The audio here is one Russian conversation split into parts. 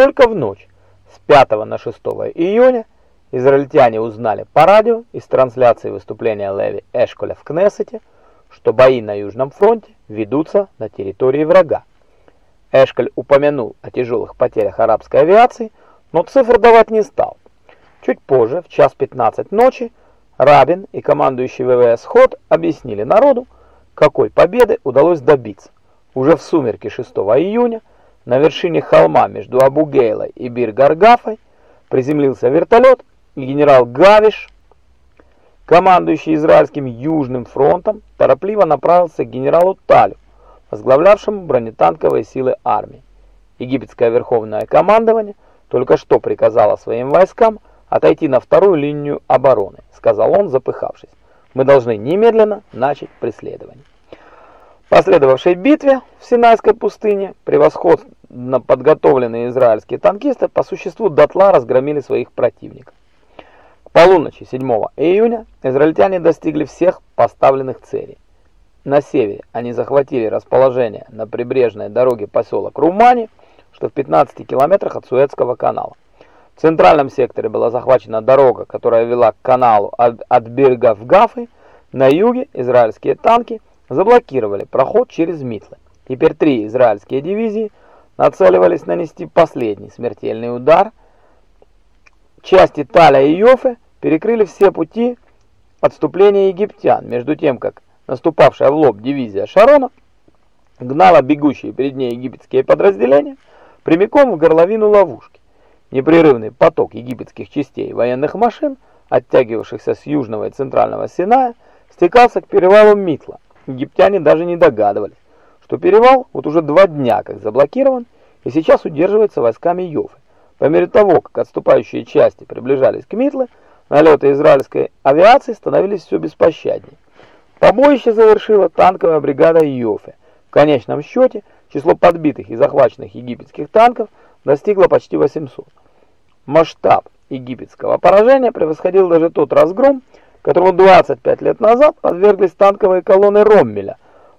Только в ночь с 5 на 6 июня израильтяне узнали по радио из трансляции выступления Леви Эшколя в Кнессете, что бои на Южном фронте ведутся на территории врага. Эшколь упомянул о тяжелых потерях арабской авиации, но цифр давать не стал. Чуть позже, в час 15 ночи, Рабин и командующий ВВС Ход объяснили народу, какой победы удалось добиться. Уже в сумерки 6 июня на вершине холма между Абу-Гейлой и Бир-Гаргафой приземлился вертолет, и генерал Гавиш, командующий израильским Южным фронтом, торопливо направился к генералу Талю, возглавлявшему бронетанковые силы армии. Египетское верховное командование только что приказало своим войскам отойти на вторую линию обороны, сказал он, запыхавшись. Мы должны немедленно начать преследование. Последовавшей битве в Синайской пустыне превосходно подготовленные израильские танкисты по существу дотла разгромили своих противников. К полуночи 7 июня израильтяне достигли всех поставленных целей. На севере они захватили расположение на прибрежной дороге поселок Румани, что в 15 километрах от Суэцкого канала. В центральном секторе была захвачена дорога, которая вела к каналу от, от берега в Гафы. На юге израильские танки заблокировали проход через Митлы. Теперь три израильские дивизии нацеливались нанести последний смертельный удар. Части Таля и Йофе перекрыли все пути отступления египтян, между тем как наступавшая в лоб дивизия Шарона гнала бегущие перед ней египетские подразделения прямиком в горловину ловушки. Непрерывный поток египетских частей военных машин, оттягивавшихся с южного и центрального Синая, стекался к перевалу Митла. Египтяне даже не догадывались, что перевал вот уже два дня как заблокирован и сейчас удерживается войсками Йофы. По мере того, как отступающие части приближались к Митле, налеты израильской авиации становились все беспощаднее. Побоище завершила танковая бригада Йофе. В конечном счете число подбитых и захваченных египетских танков достигло почти 800. Масштаб египетского поражения превосходил даже тот разгром, которому 25 лет назад подверглись танковые колонны Роммеля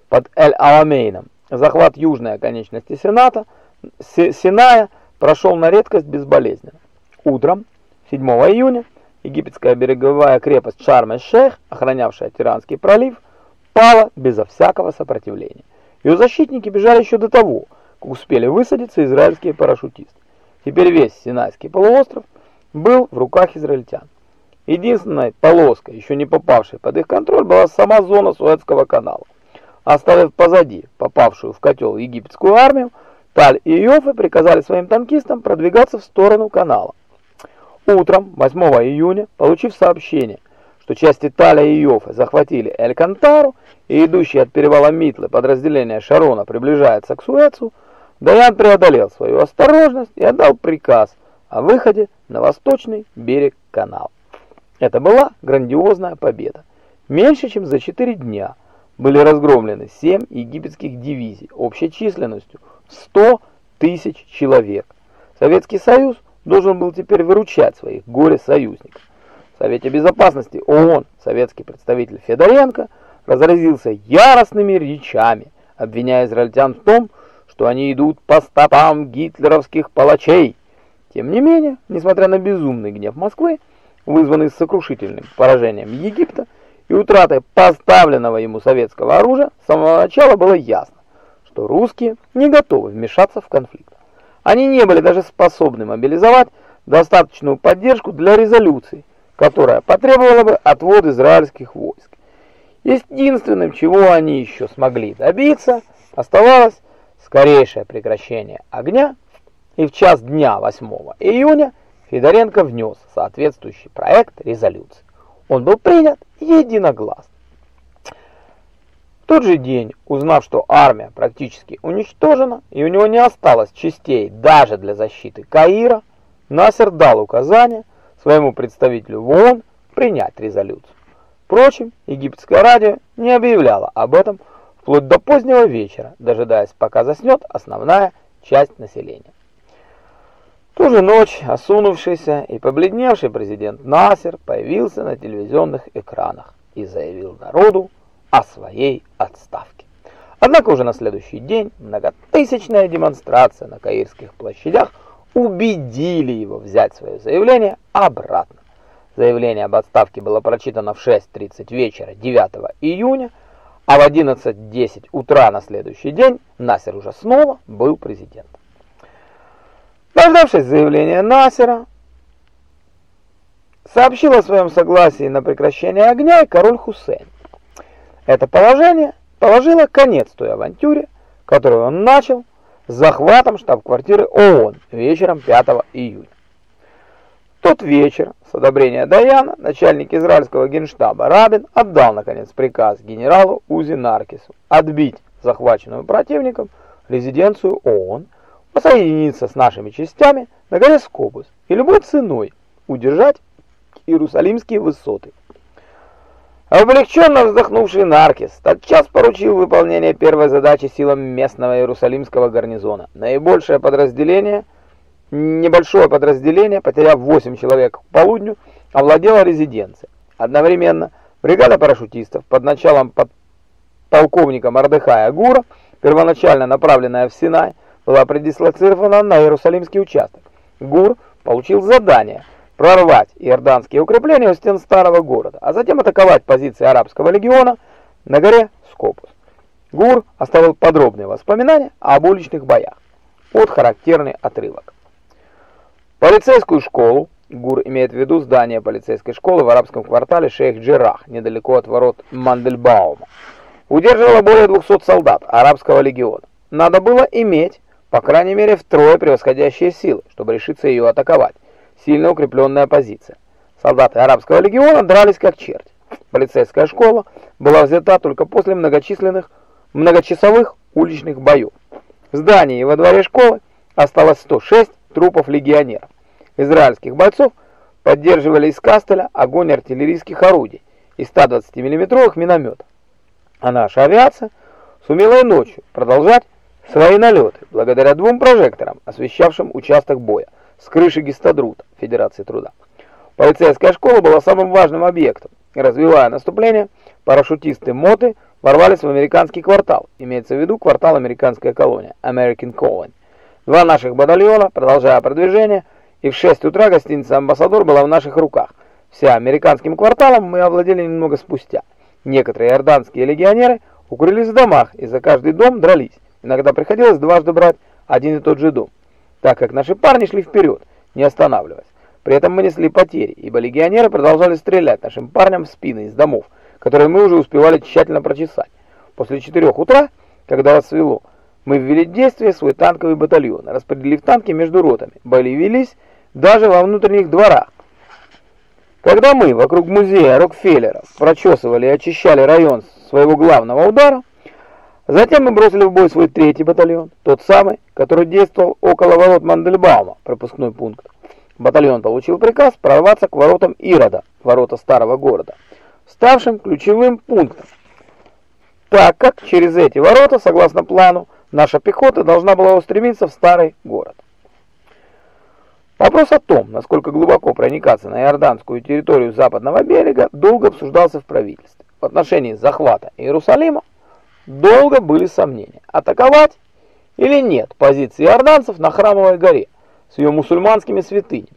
под Эль-Аламейном. Захват южной оконечности Сената, Синая прошел на редкость безболезненно. Утром 7 июня Египетская береговая крепость Шарм-эль-Шейх, охранявшая Тиранский пролив, пала безо всякого сопротивления. Ее защитники бежали еще до того, как успели высадиться израильские парашютисты. Теперь весь Синайский полуостров был в руках израильтян. Единственной полоской, еще не попавшей под их контроль, была сама зона Суэцкого канала. Оставив позади попавшую в котел египетскую армию, Таль и Йофе приказали своим танкистам продвигаться в сторону канала. Утром 8 июня, получив сообщение, что части Таля и Йофа захватили Эль-Кантару и идущие от перевала Митлы подразделения Шарона приближаются к Суэцу, Даян преодолел свою осторожность и отдал приказ о выходе на восточный берег канала. Это была грандиозная победа. Меньше чем за 4 дня были разгромлены 7 египетских дивизий общей численностью 100 тысяч человек. Советский Союз – должен был теперь выручать своих горе-союзников. В Совете Безопасности ООН советский представитель Федоренко разразился яростными речами, обвиняя израильтян в том, что они идут по стопам гитлеровских палачей. Тем не менее, несмотря на безумный гнев Москвы, вызванный сокрушительным поражением Египта и утратой поставленного ему советского оружия, с самого начала было ясно, что русские не готовы вмешаться в конфликт. Они не были даже способны мобилизовать достаточную поддержку для резолюции, которая потребовала бы отвод израильских войск. Единственным, чего они еще смогли добиться, оставалось скорейшее прекращение огня, и в час дня 8 июня Федоренко внес соответствующий проект резолюции. Он был принят единогласно тот же день, узнав, что армия практически уничтожена и у него не осталось частей даже для защиты Каира, Насер дал указание своему представителю в ООН принять резолюцию. Впрочем, египетское радио не объявляло об этом вплоть до позднего вечера, дожидаясь, пока заснет основная часть населения. Ту же ночь осунувшийся и побледневший президент Насер появился на телевизионных экранах и заявил народу, о своей отставке. Однако уже на следующий день многотысячная демонстрация на Каирских площадях убедили его взять свое заявление обратно. Заявление об отставке было прочитано в 6.30 вечера 9 июня, а в 11.10 утра на следующий день Насер уже снова был президентом. Дождавшись заявления Насера, сообщил о своем согласии на прекращение огня и король Хусейн. Это положение положило конец той авантюре, которую он начал с захватом штаб-квартиры ООН вечером 5 июня. Тот вечер, с одобрения Даяна, начальник израильского генштаба Рабин отдал, наконец, приказ генералу Узи Наркису отбить захваченную противником резиденцию ООН, посоединиться с нашими частями на горе Скобус и любой ценой удержать Иерусалимские высоты. Облегченно вздохнувший Наркис тотчас поручил выполнение первой задачи силам местного Иерусалимского гарнизона. Наибольшее подразделение, небольшое подразделение, потеряв 8 человек к полудню, овладело резиденцией. Одновременно бригада парашютистов под началом полковника Мордыхая Гура, первоначально направленная в Синай, была предислоцирована на Иерусалимский участок. Гур получил задание – прорвать иорданские укрепления у стен старого города, а затем атаковать позиции арабского легиона на горе Скопус. Гур оставил подробные воспоминания об уличных боях. Вот характерный отрывок. Полицейскую школу, Гур имеет в виду здание полицейской школы в арабском квартале Шейх-Джерах, недалеко от ворот Мандельбаума, удерживало более 200 солдат арабского легиона. Надо было иметь, по крайней мере, втрое превосходящие силы, чтобы решиться ее атаковать сильно укрепленная позиция. Солдаты арабского легиона дрались как черти. Полицейская школа была взята только после многочисленных многочасовых уличных боев. В здании и во дворе школы осталось 106 трупов легионеров. Израильских бойцов поддерживали из Кастеля огонь артиллерийских орудий и 120 миллиметровых минометов. А наша авиация сумела и ночью продолжать свои налеты благодаря двум прожекторам, освещавшим участок боя с крыши Гистадрута Федерации труда. Полицейская школа была самым важным объектом. Развивая наступление, парашютисты Моты ворвались в американский квартал, имеется в виду квартал американская колония, American Colony. Два наших батальона, продолжая продвижение, и в 6 утра гостиница «Амбассадор» была в наших руках. Вся американским кварталом мы овладели немного спустя. Некоторые иорданские легионеры укрылись в домах и за каждый дом дрались. Иногда приходилось дважды брать один и тот же дом так как наши парни шли вперед, не останавливаясь. При этом мы несли потери, ибо легионеры продолжали стрелять нашим парням в спины из домов, которые мы уже успевали тщательно прочесать. После 4 утра, когда рассвело, мы ввели в действие свой танковый батальон, распределив танки между ротами. Бои велись даже во внутренних дворах. Когда мы вокруг музея Рокфеллера прочесывали и очищали район своего главного удара, Затем мы бросили в бой свой третий батальон, тот самый, который действовал около ворот Мандельбаума, пропускной пункт. Батальон получил приказ прорваться к воротам Ирода, ворота старого города, ставшим ключевым пунктом, так как через эти ворота, согласно плану, наша пехота должна была устремиться в старый город. Вопрос о том, насколько глубоко проникаться на иорданскую территорию западного берега, долго обсуждался в правительстве. В отношении захвата Иерусалима Долго были сомнения, атаковать или нет позиции иорданцев на Храмовой горе с ее мусульманскими святынями.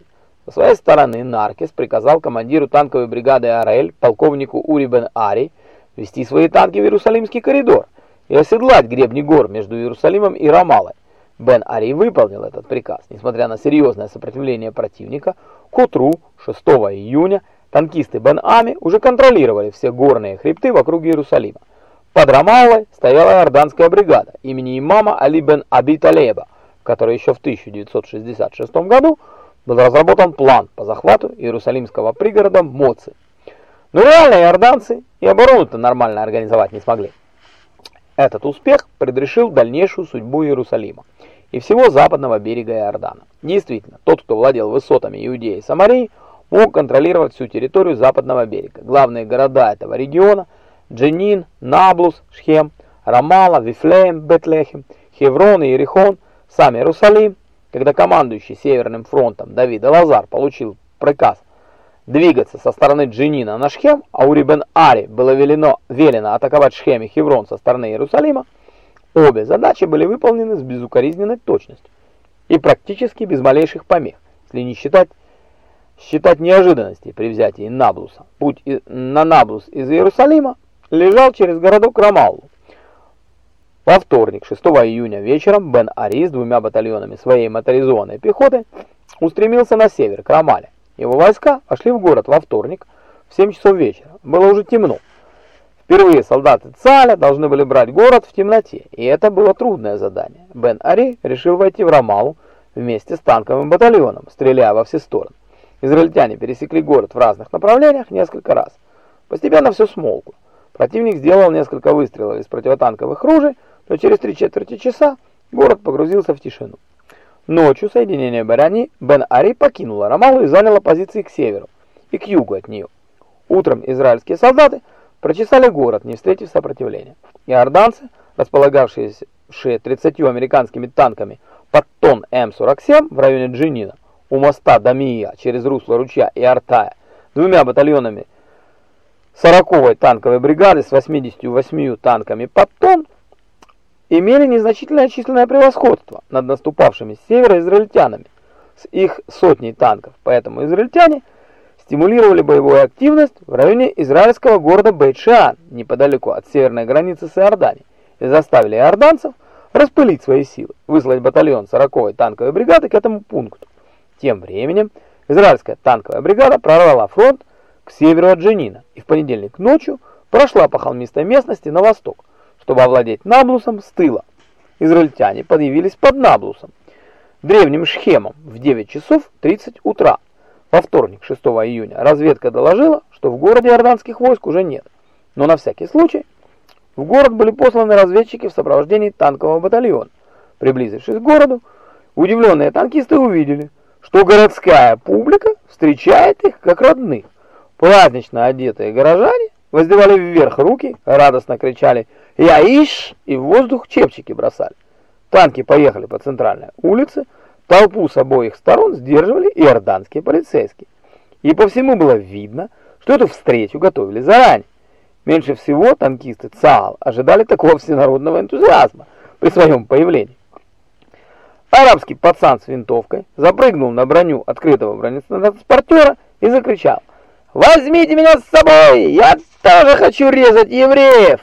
Со своей стороны Наркес приказал командиру танковой бригады АРЛ, полковнику Ури бен Ари, вести свои танки в Иерусалимский коридор и оседлать гребни гор между Иерусалимом и Рамалой. Бен Ари выполнил этот приказ. Несмотря на серьезное сопротивление противника, к утру 6 июня танкисты Бен Ами уже контролировали все горные хребты вокруг Иерусалима. Под Рамаллой стояла иорданская бригада имени имама Али бен Аби Талеба, в еще в 1966 году был разработан план по захвату иерусалимского пригорода Моци. Но реально иорданцы и оборону-то нормально организовать не смогли. Этот успех предрешил дальнейшую судьбу Иерусалима и всего западного берега Иордана. Действительно, тот, кто владел высотами Иудеи и Самарии, мог контролировать всю территорию западного берега. Главные города этого региона – Дженин, Наблус, Шхем, Рамала, Вифлеем, Бетлехем, Хеврон и Иерихон, сам Иерусалим. Когда командующий Северным фронтом Давид Лазар получил приказ двигаться со стороны Дженина на Шхем, а у Рибен Ари было велено, велено атаковать Шхем и Хеврон со стороны Иерусалима, обе задачи были выполнены с безукоризненной точностью. и практически без малейших помех, если не считать считать неожиданностей при взятии Наблуса. Путь на Наблус из Иерусалима лежал через городок Рамаллу. Во вторник, 6 июня вечером, Бен Ари с двумя батальонами своей моторизованной пехоты устремился на север, к Рамале. Его войска вошли в город во вторник в 7 часов вечера. Было уже темно. Впервые солдаты Цаля должны были брать город в темноте, и это было трудное задание. Бен Ари решил войти в Рамалу вместе с танковым батальоном, стреляя во все стороны. Израильтяне пересекли город в разных направлениях несколько раз. Постепенно все смолкло. Противник сделал несколько выстрелов из противотанковых ружей, но через три четверти часа город погрузился в тишину. Ночью соединение Барани Бен-Ари покинуло Рамалу и заняло позиции к северу и к югу от нее. Утром израильские солдаты прочесали город, не встретив сопротивления. Иорданцы, располагавшиеся 30 американскими танками под тон М-47 в районе Джинина, у моста Дамия через русло ручья и Артая, двумя батальонами 40-й танковой бригады с 88 танками под тон, имели незначительное численное превосходство над наступавшими с севера израильтянами с их сотней танков, поэтому израильтяне стимулировали боевую активность в районе израильского города Бейт-Шиан, неподалеку от северной границы с Иорданией, и заставили иорданцев распылить свои силы, выслать батальон 40-й танковой бригады к этому пункту. Тем временем израильская танковая бригада прорвала фронт к северу от Дженина и в понедельник ночью прошла по холмистой местности на восток, чтобы овладеть Наблусом с тыла. Израильтяне подъявились под Наблусом, древним Шхемом, в 9 часов 30 утра. Во вторник, 6 июня, разведка доложила, что в городе иорданских войск уже нет. Но на всякий случай в город были посланы разведчики в сопровождении танкового батальона. Приблизившись к городу, удивленные танкисты увидели, что городская публика встречает их как родных. Празднично одетые горожане воздевали вверх руки, радостно кричали «Я иш!» и в воздух чепчики бросали. Танки поехали по центральной улице, толпу с обоих сторон сдерживали иорданские полицейские. И по всему было видно, что эту встречу готовили заранее. Меньше всего танкисты ЦААЛ ожидали такого всенародного энтузиазма при своем появлении. Арабский пацан с винтовкой запрыгнул на броню открытого бронетранспортера и закричал «Возьмите меня с собой! Я тоже хочу резать евреев!»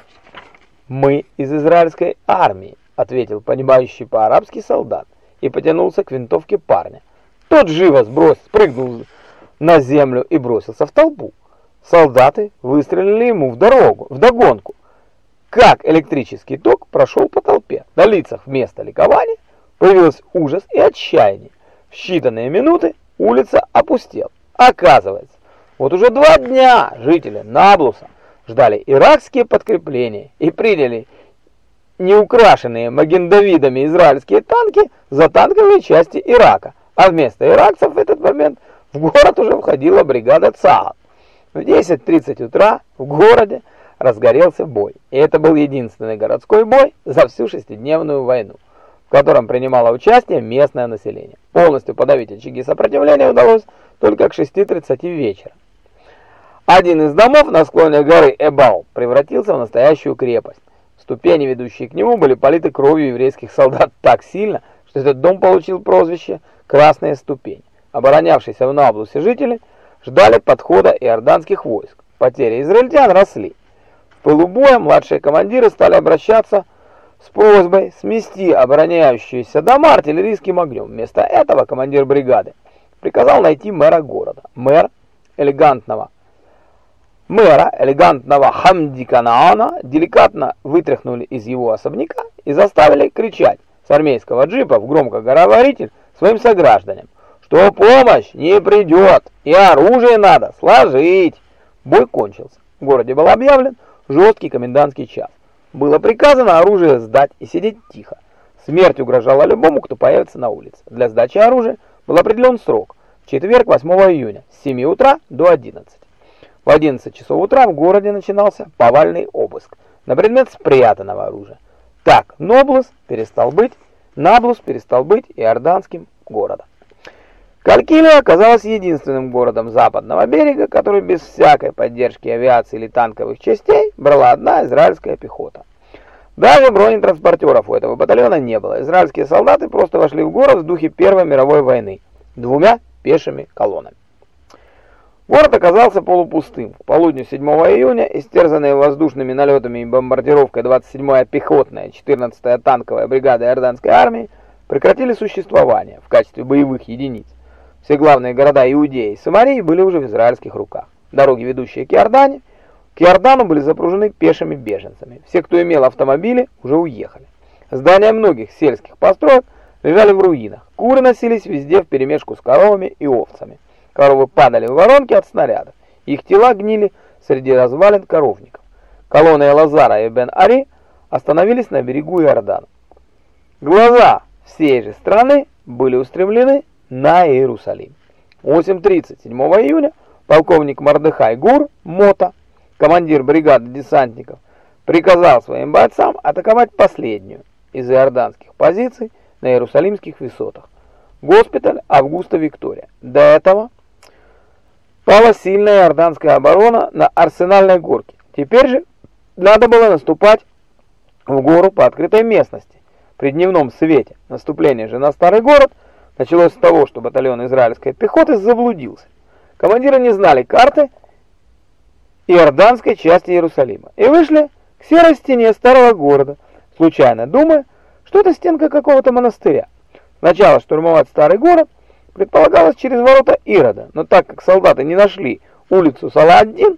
«Мы из израильской армии», — ответил понимающий по-арабски солдат и потянулся к винтовке парня. Тот живо сброс, спрыгнул на землю и бросился в толпу. Солдаты выстрелили ему в дорогу, в догонку. Как электрический ток прошел по толпе. На лицах вместо ликования Появился ужас и отчаяние. В считанные минуты улица опустела. Оказывается, вот уже два дня жители Наблуса ждали иракские подкрепления и приняли неукрашенные магендавидами израильские танки за танковые части Ирака. А вместо иракцев в этот момент в город уже входила бригада ЦАА. В 10.30 утра в городе разгорелся бой. И это был единственный городской бой за всю шестидневную войну в котором принимало участие местное население. Полностью подавить очаги сопротивления удалось только к 6.30 вечера. Один из домов на склоне горы Эбал превратился в настоящую крепость. Ступени, ведущие к нему, были политы кровью еврейских солдат так сильно, что этот дом получил прозвище «Красная ступень». Оборонявшиеся в Наблусе жители ждали подхода иорданских войск. Потери израильтян росли. В пылу боя младшие командиры стали обращаться с просьбой смести обороняющиеся дома артиллерийским огнем. Вместо этого командир бригады приказал найти мэра города. Мэр элегантного мэра элегантного Хамди Канаана деликатно вытряхнули из его особняка и заставили кричать с армейского джипа в громкоговоритель своим согражданам, что помощь не придет и оружие надо сложить. Бой кончился. В городе был объявлен жесткий комендантский час. Было приказано оружие сдать и сидеть тихо. Смерть угрожала любому, кто появится на улице. Для сдачи оружия был определен срок – в четверг 8 июня с 7 утра до 11. В 11 часов утра в городе начинался повальный обыск на предмет спрятанного оружия. Так Ноблус перестал быть, Наблус перестал быть иорданским городом. Калькилия оказалась единственным городом западного берега, который без всякой поддержки авиации или танковых частей брала одна израильская пехота. Даже бронетранспортеров у этого батальона не было. Израильские солдаты просто вошли в город в духе Первой мировой войны двумя пешими колоннами. Город оказался полупустым. В полудню 7 июня, истерзанные воздушными налетами и бомбардировкой 27-я пехотная, 14-я танковая бригада иорданской армии прекратили существование в качестве боевых единиц. Все главные города Иудеи и Самарии были уже в израильских руках. Дороги, ведущие к Иордане, к Иордану были запружены пешими беженцами. Все, кто имел автомобили, уже уехали. Здания многих сельских построек лежали в руинах. Куры носились везде вперемешку с коровами и овцами. Коровы падали в воронки от снарядов. Их тела гнили среди развалин коровников. Колонны Лазара и Бен-Ари остановились на берегу Иордана. Глаза всей же страны были устремлены на Иерусалим. В 8.30 7 июня полковник Мардыхай Гур Мота, командир бригады десантников, приказал своим бойцам атаковать последнюю из иорданских позиций на Иерусалимских высотах. Госпиталь Августа Виктория. До этого пала сильная иорданская оборона на Арсенальной горке. Теперь же надо было наступать в гору по открытой местности при дневном свете. Наступление же на старый город началось с того, что батальон израильской пехоты заблудился. Командиры не знали карты иорданской части Иерусалима и вышли к серой стене старого города, случайно думая, что это стенка какого-то монастыря. Сначала штурмовать старый город предполагалось через ворота Ирода, но так как солдаты не нашли улицу Саладдин,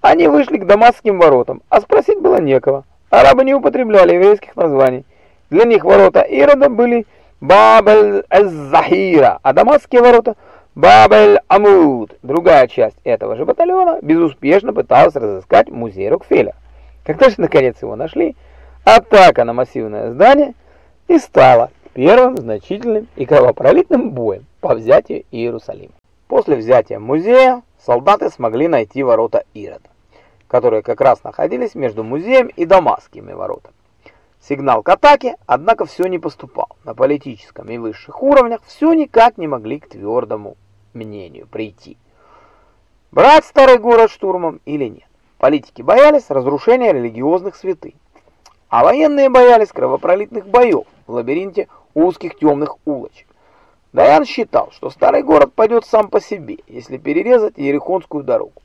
они вышли к Дамасским воротам, а спросить было некого. Арабы не употребляли еврейских названий. Для них ворота Ирода были Бабель-эз-Захира, а Дамасские ворота Бабель-Амуд. Другая часть этого же батальона безуспешно пыталась разыскать музей Рокфеллера. Когда же наконец его нашли, атака на массивное здание – и стала первым значительным и кровопролитным боем по взятию Иерусалима. После взятия музея солдаты смогли найти ворота Ирода, которые как раз находились между музеем и Дамасскими воротами. Сигнал к атаке, однако, все не поступал. На политическом и высших уровнях все никак не могли к твердому мнению прийти. Брать старый город штурмом или нет? Политики боялись разрушения религиозных святынь, а военные боялись кровопролитных боев в лабиринте узких темных улочек. Даян считал, что старый город пойдет сам по себе, если перерезать Ерехонскую дорогу.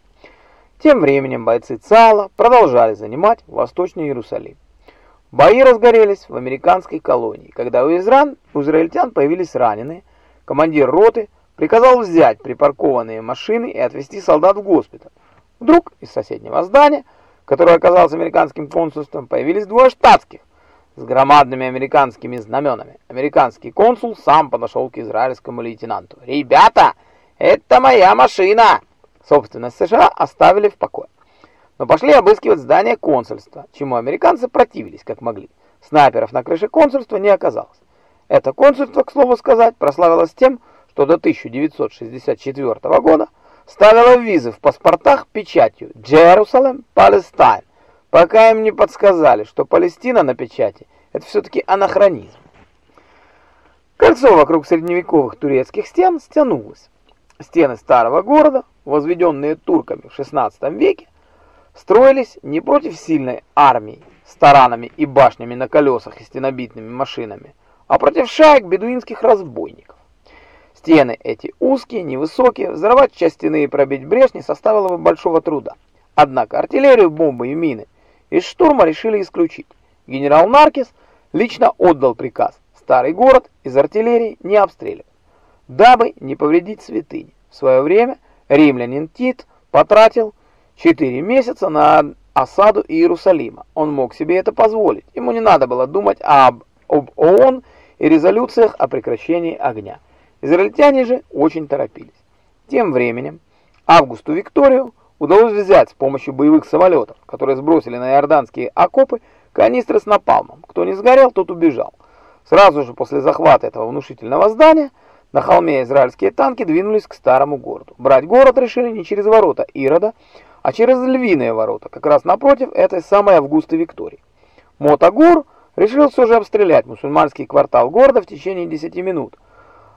Тем временем бойцы ЦАЛа продолжали занимать Восточный Иерусалим. Бои разгорелись в американской колонии. Когда у, изран, у израильтян появились раненые, командир роты приказал взять припаркованные машины и отвезти солдат в госпиталь. Вдруг из соседнего здания, которое оказалось американским консульством, появились двое штатских, с громадными американскими знаменами. Американский консул сам подошел к израильскому лейтенанту. «Ребята, это моя машина!» Собственность США оставили в покое. Но пошли обыскивать здание консульства, чему американцы противились как могли. Снайперов на крыше консульства не оказалось. Это консульство, к слову сказать, прославилось тем, что до 1964 года ставило визы в паспортах печатью «Jerusalem, Palestine», пока им не подсказали, что Палестина на печати – это все-таки анахронизм. Кольцо вокруг средневековых турецких стен стянулось. Стены старого города, возведенные турками в XVI веке, строились не против сильной армии с таранами и башнями на колесах и стенобитными машинами, а против шаек бедуинских разбойников. Стены эти узкие, невысокие, взорвать часть стены и пробить брешь не составило бы большого труда. Однако артиллерию, бомбы и мины из штурма решили исключить. Генерал Наркис лично отдал приказ старый город из артиллерии не обстреливать, дабы не повредить святыни. В свое время римлянин Тит потратил 4 месяца на осаду Иерусалима. Он мог себе это позволить. Ему не надо было думать об, об ООН и резолюциях о прекращении огня. Израильтяне же очень торопились. Тем временем Августу Викторию удалось взять с помощью боевых самолетов, которые сбросили на иорданские окопы канистры с напалмом. Кто не сгорел, тот убежал. Сразу же после захвата этого внушительного здания на холме израильские танки двинулись к старому городу. Брать город решили не через ворота Ирода, а через львиные ворота, как раз напротив этой самой Августы Виктории. Мотогур решил все же обстрелять мусульманский квартал города в течение 10 минут.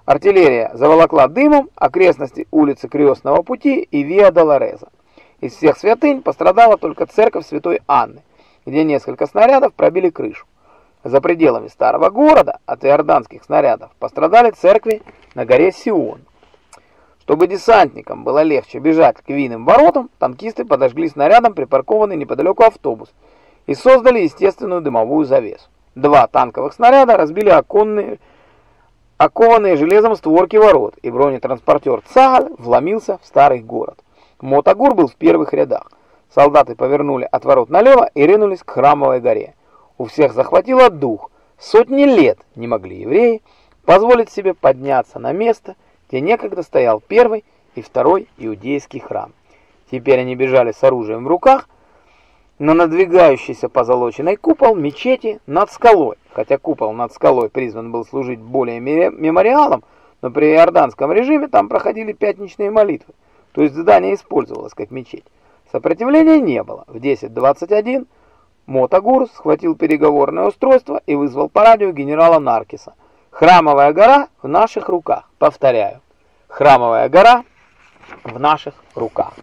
Артиллерия заволокла дымом окрестности улицы Крестного пути и Виа Долореза. Из всех святынь пострадала только церковь Святой Анны. где несколько снарядов пробили крышу. За пределами старого города от иорданских снарядов пострадали церкви на горе Сион. Чтобы десантникам было легче бежать к винным воротам, танкисты подожгли снарядом припаркованный неподалеку автобус и создали естественную дымовую завесу. Два танковых снаряда разбили оконные, окованные железом створки ворот, и бронетранспортер ЦАГ вломился в старый город. Мотогур был в первых рядах. Солдаты повернули от ворот налево и ринулись к Храмовой горе. У всех захватило дух. Сотни лет не могли евреи позволить себе подняться на место, где некогда стоял первый и второй иудейский храм. Теперь они бежали с оружием в руках на надвигающийся позолоченный купол мечети над скалой. Хотя купол над скалой призван был служить более мемориалом, но при иорданском режиме там проходили пятничные молитвы, то есть здание использовалось как мечеть. Сопротивления не было. В 10.21 Мотогур схватил переговорное устройство и вызвал по радио генерала Наркиса. Храмовая гора в наших руках. Повторяю. Храмовая гора в наших руках.